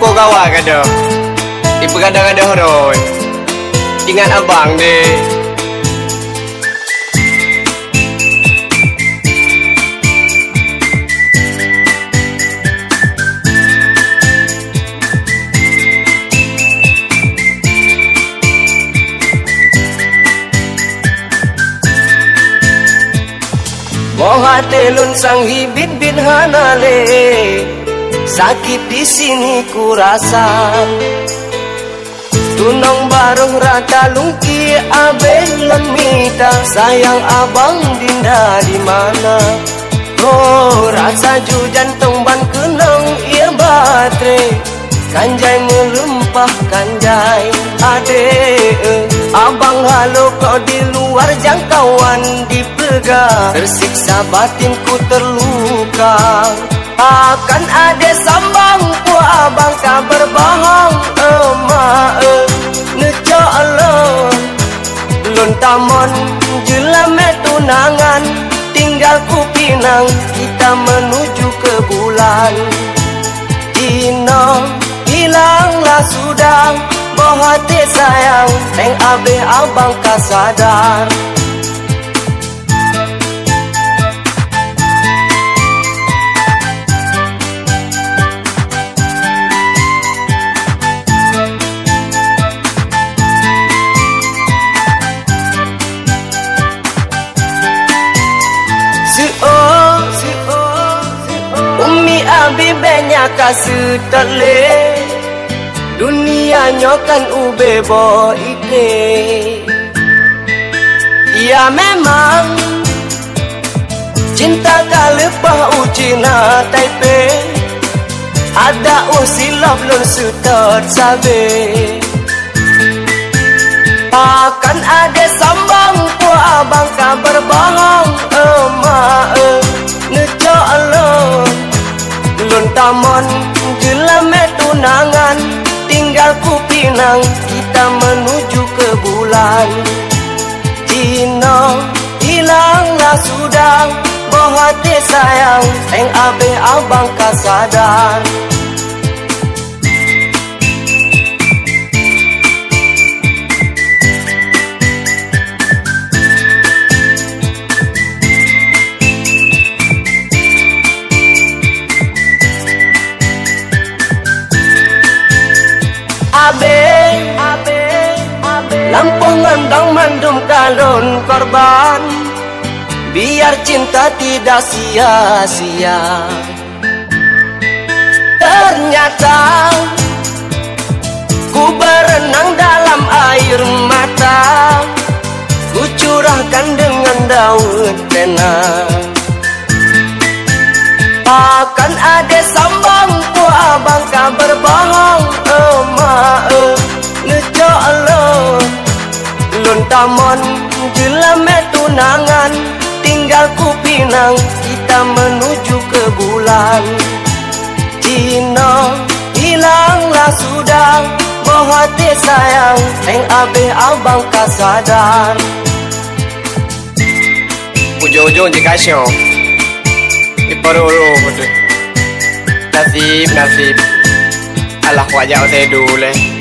pukul gawak kada. Di pergada-gada horoi. Ingat abang deh. Moha telun sang hibit bin hanale Sakit di sini ku rasa. Tunong bareng rata lungki abe lemita Sayang abang dinda di mana. Oh rasa ju jantung ban kenang ia batre. Kanjai melempah kanjai ade Abang halo kau di luar jangkauan di lega Tersiksa batinku terluka Akan ada sambang ku abang kabar bahang emak Neco alon Lontamon jelame tunangan. Tinggal ku pinang kita menuju ke bulan. Ino hilanglah sudah Bohati sayang Teng abe abang kasadar sadar bibenya kasu terle Dunia nyokan ube bo ike Ya memang. Cinta kalepah ucina taipe. Ada usilap lon sutot sabe Akan ada taman jelame tunangan Tinggal ku pinang kita menuju ke bulan. Cina hilanglah sudah Bohati sayang Eng abe abang kasadar Lampung andang mandum kalon korban. Biar cinta tidak sia-sia. Ternyata Ku berenang dalam air mata. Ku curahkan dengan daun tenang Akan ada sambang Lon tamon jelame tunangan Tinggal ku pinang kita menuju ke bulan. Cina hilanglah sudah Bohati sayang Eng abe abang kasadar Ujung-ujung je kasih Iparu-uru Nasib, nasib. Alah wajah saya dulu